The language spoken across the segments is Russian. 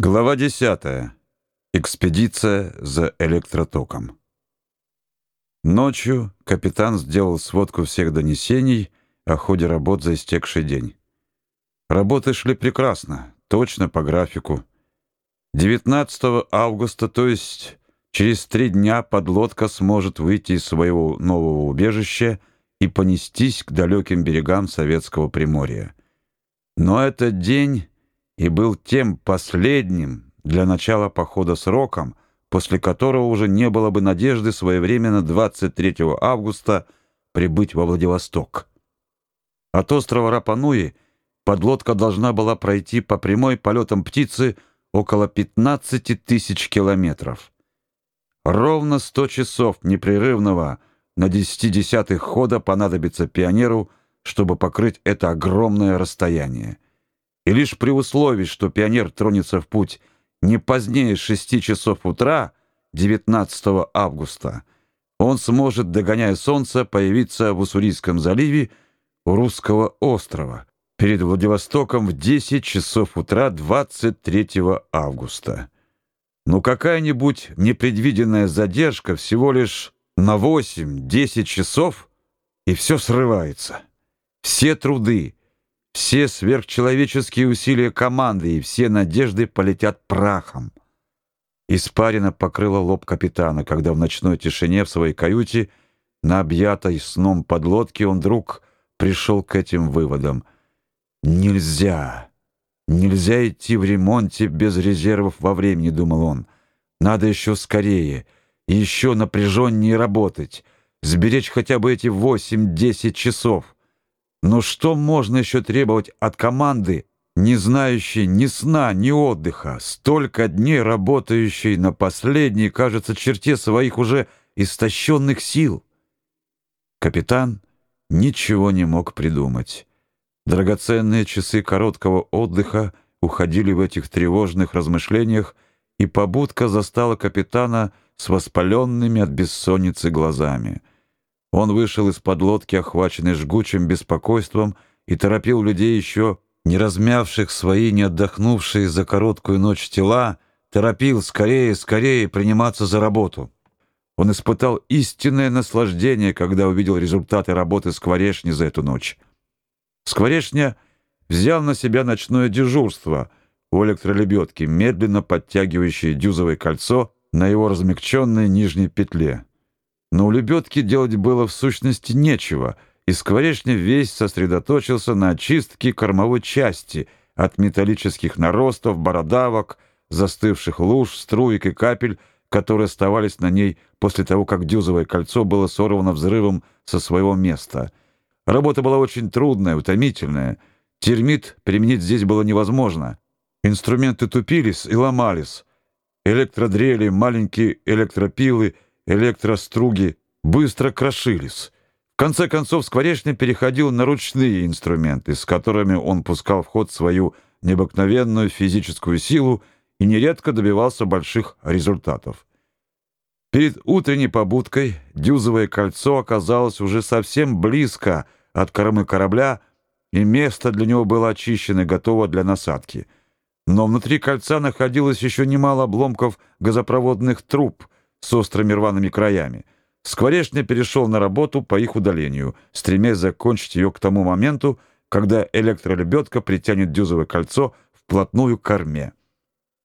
Глава 10. Экспедиция за электротоком. Ночью капитан сделал сводку всех донесений о ходе работ за истекший день. Работы шли прекрасно, точно по графику. 19 августа, то есть через три дня, подлодка сможет выйти из своего нового убежища и понестись к далеким берегам Советского Приморья. Но этот день и был тем последним для начала похода сроком, после которого уже не было бы надежды своевременно 23 августа прибыть во Владивосток. От острова Рапануи подлодка должна была пройти по прямой полетам птицы около 15 тысяч километров. Ровно 100 часов непрерывного на 10 десятых хода понадобится пионеру, чтобы покрыть это огромное расстояние. И лишь при условии, что пионер тронется в путь не позднее 6 часов утра 19 августа, он сможет, догоняя солнце, появиться в Уссурийском заливе у Русского острова перед Владивостоком в 10 часов утра 23 августа. Ну какая-нибудь непредвиденная задержка всего лишь на 8-10 часов, и все срывается. Все труды, все сверхчеловеческие усилия команды и все надежды полетят прахом. Испарина покрыла лоб капитана, когда в ночной тишине в своей каюте на объятой сном подлодке он вдруг пришел к этим выводам. Нельзя. Нельзя идти в ремонте без резервов во времени, думал он. Надо еще скорее, еще напряженнее работать, сберечь хотя бы эти восемь-десять часов. Но что можно еще требовать от команды, не знающей ни сна, ни отдыха, столько дней работающей на последней, кажется, черте своих уже истощенных сил? Капитан ничего не мог придумать. Драгоценные часы короткого отдыха уходили в этих тревожных размышлениях, и побудка застала капитана с воспаленными от бессонницы глазами — он вышел из подлодки, охваченный жгучим беспокойством, и торопил людей еще не размявших свои, не отдохнувшие за короткую ночь тела, торопил скорее, скорее приниматься за работу. Он испытал истинное наслаждение, когда увидел результаты работы Скворешни за эту ночь. Скворешня взял на себя ночное дежурство у электролебедки, медленно подтягивающей дюзовое кольцо на его размягченной нижней петле. Но у лебедки делать было в сущности нечего, и скворечня весь сосредоточился на очистке кормовой части от металлических наростов, бородавок, застывших луж, струек и капель, которые оставались на ней после того, как дюзовое кольцо было сорвано взрывом со своего места. Работа была очень трудная, утомительная. Термит применить здесь было невозможно. Инструменты тупились и ломались. Электродрели, маленькие электропилы — электроструги быстро крошились. В конце концов Скворечный переходил на ручные инструменты, с которыми он пускал в ход свою необыкновенную физическую силу и нередко добивался больших результатов. Перед утренней побудкой дюзовое кольцо оказалось уже совсем близко от кормы корабля, и место для него было очищено и готово для насадки. Но внутри кольца находилось еще немало обломков газопроводных труб — с острыми рваными краями. Скворечня перешел на работу по их удалению, стремясь закончить ее к тому моменту, когда электролебедка притянет дюзовое кольцо вплотную к корме.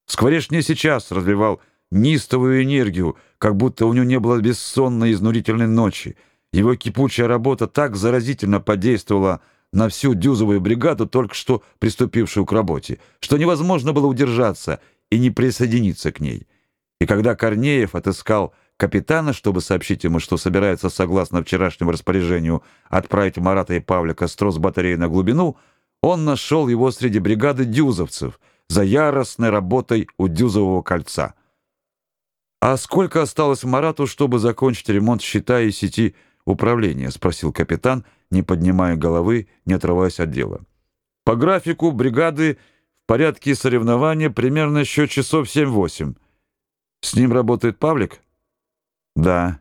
Скворечня сейчас развивал нистовую энергию, как будто у него не было бессонной изнурительной ночи. Его кипучая работа так заразительно подействовала на всю дюзовую бригаду, только что приступившую к работе, что невозможно было удержаться и не присоединиться к ней. И когда Корнеев отыскал капитана, чтобы сообщить ему, что собирается, согласно вчерашнему распоряжению, отправить Марата и Павлика с трос-батареи на глубину, он нашел его среди бригады дюзовцев за яростной работой у дюзового кольца. «А сколько осталось Марату, чтобы закончить ремонт щита и сети управления?» — спросил капитан, не поднимая головы, не отрываясь от дела. «По графику бригады в порядке соревнования примерно еще часов семь-восемь. С ним работает Павлик? Да.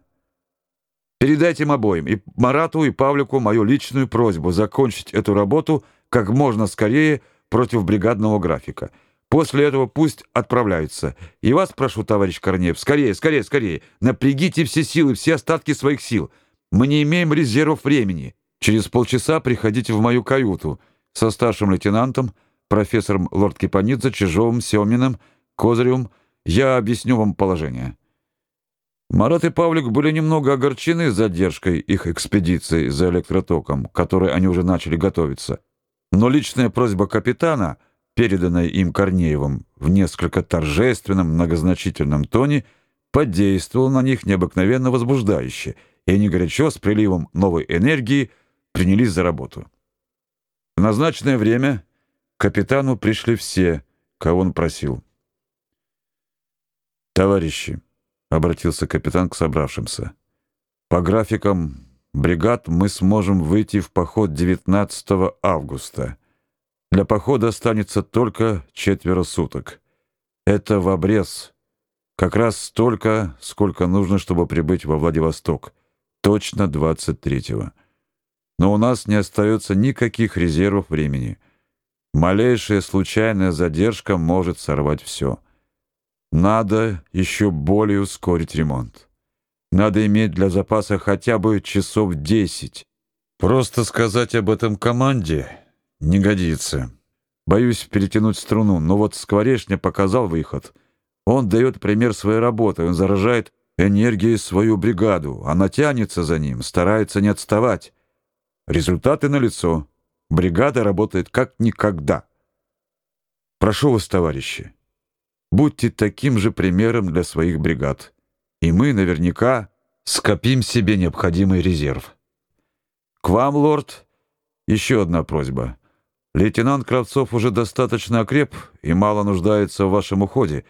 Передайте им обоим, и Марату, и Павлику, мою личную просьбу закончить эту работу как можно скорее против бригадного графика. После этого пусть отправляются. И вас прошу, товарищ Корнеев, скорее, скорее, скорее, напрягите все силы, все остатки своих сил. Мы не имеем резервов времени. Через полчаса приходите в мою каюту со старшим лейтенантом, профессором Лорд Кипанидзе, Чижовым, Семиным, Козыревым. Я объясню вам положение». Марат и Павлик были немного огорчены задержкой их экспедиции за электротоком, к которой они уже начали готовиться. Но личная просьба капитана — переданное им Корнеевым в несколько торжественном, многозначительном тоне, подействовало на них необыкновенно возбуждающе, и они горячо с приливом новой энергии принялись за работу. В назначенное время к капитану пришли все, кого он просил. «Товарищи», — обратился капитан к собравшимся, — «по графикам бригад мы сможем выйти в поход 19 августа». Для похода останется только четверо суток. Это в обрез. Как раз столько, сколько нужно, чтобы прибыть во Владивосток. Точно 23-го. Но у нас не остается никаких резервов времени. Малейшая случайная задержка может сорвать все. Надо еще более ускорить ремонт. Надо иметь для запаса хотя бы часов 10. Просто сказать об этом команде не годится. Боюсь перетянуть струну, но вот Скворечня показал выход. Он дает пример своей работы, он заражает энергией свою бригаду. Она тянется за ним, старается не отставать. Результаты налицо. Бригада работает как никогда. Прошу вас, товарищи, будьте таким же примером для своих бригад, и мы наверняка скопим себе необходимый резерв. К вам, лорд, еще одна просьба. Лейтенант Кравцов уже достаточно окреп и мало нуждается в вашем уходе.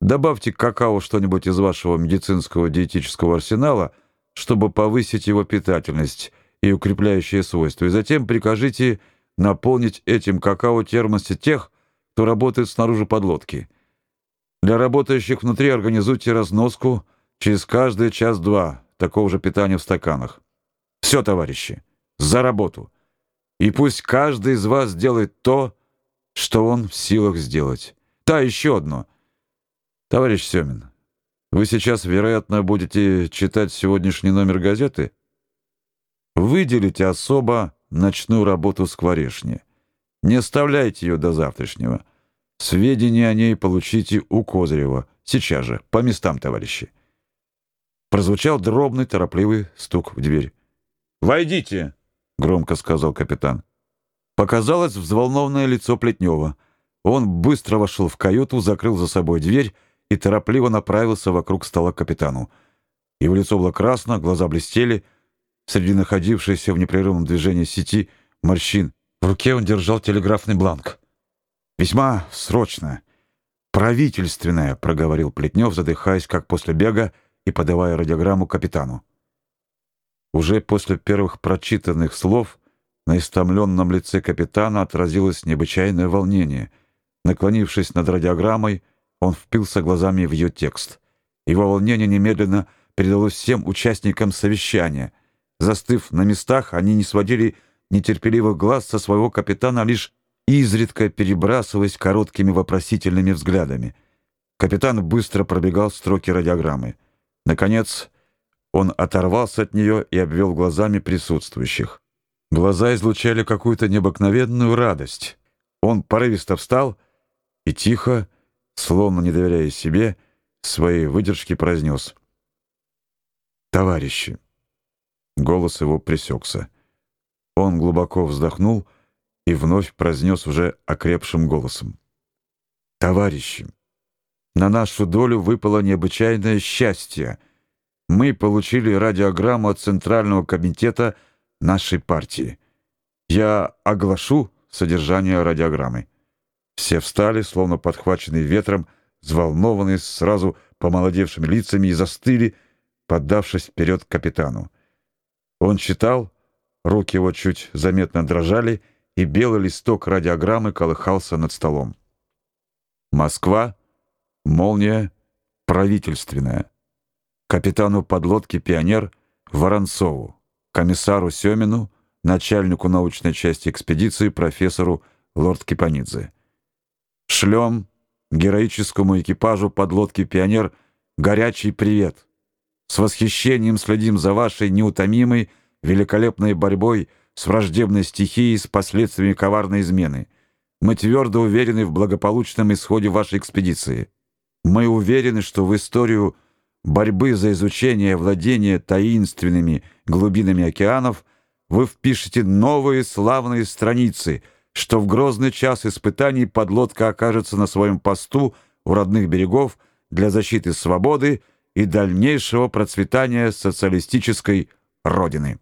Добавьте к какао что-нибудь из вашего медицинского диетического арсенала, чтобы повысить его питательность и укрепляющие свойства, и затем прикажите наполнить этим какао термосы тех, кто работает снаружи подлодки. Для работающих внутри организуйте разноску через каждый час-два такого же питания в стаканах. Все, товарищи, за работу! И пусть каждый из вас делает то, что он в силах сделать. Да, еще одно. Товарищ Семин, вы сейчас, вероятно, будете читать сегодняшний номер газеты. Выделите особо ночную работу скворечни. Не оставляйте ее до завтрашнего. Сведения о ней получите у Козырева. Сейчас же, по местам, товарищи. Прозвучал дробный, торопливый стук в дверь. «Войдите!» — громко сказал капитан. Показалось взволнованное лицо Плетнева. Он быстро вошел в каюту, закрыл за собой дверь и торопливо направился вокруг стола к капитану. Его лицо было красно, глаза блестели. Среди находившейся в непрерывном движении сети морщин в руке он держал телеграфный бланк. «Весьма срочно. Правительственное», — проговорил Плетнев, задыхаясь, как после бега, и подавая радиограмму капитану. Уже после первых прочитанных слов на истомленном лице капитана отразилось необычайное волнение. Наклонившись над радиограммой, он впился глазами в ее текст. Его волнение немедленно передалось всем участникам совещания. Застыв на местах, они не сводили нетерпеливых глаз со своего капитана, лишь изредка перебрасываясь короткими вопросительными взглядами. Капитан быстро пробегал строки радиограммы. Наконец, он оторвался от нее и обвел глазами присутствующих. Глаза излучали какую-то необыкновенную радость. Он порывисто встал и тихо, словно не доверяя себе, своей выдержке произнес. «Товарищи!» Голос его пресекся. Он глубоко вздохнул и вновь произнес уже окрепшим голосом. «Товарищи! На нашу долю выпало необычайное счастье — мы получили радиограмму от Центрального комитета нашей партии. Я оглашу содержание радиограммы. Все встали, словно подхваченные ветром, взволнованные, сразу помолодевшими лицами и застыли, поддавшись вперед капитану. Он читал, руки его чуть заметно дрожали, и белый листок радиограммы колыхался над столом. Москва, молния, правительственная капитану подлодки «Пионер» Воронцову, комиссару Семину, начальнику научной части экспедиции профессору Лорд Кипанидзе. Шлем героическому экипажу подлодки «Пионер» горячий привет. С восхищением следим за вашей неутомимой, великолепной борьбой с враждебной стихией с последствиями коварной измены. Мы твердо уверены в благополучном исходе вашей экспедиции. Мы уверены, что в историю борьбы за изучение владения таинственными глубинами океанов вы впишете новые славные страницы, что в грозный час испытаний подлодка окажется на своем посту у родных берегов для защиты свободы и дальнейшего процветания социалистической родины.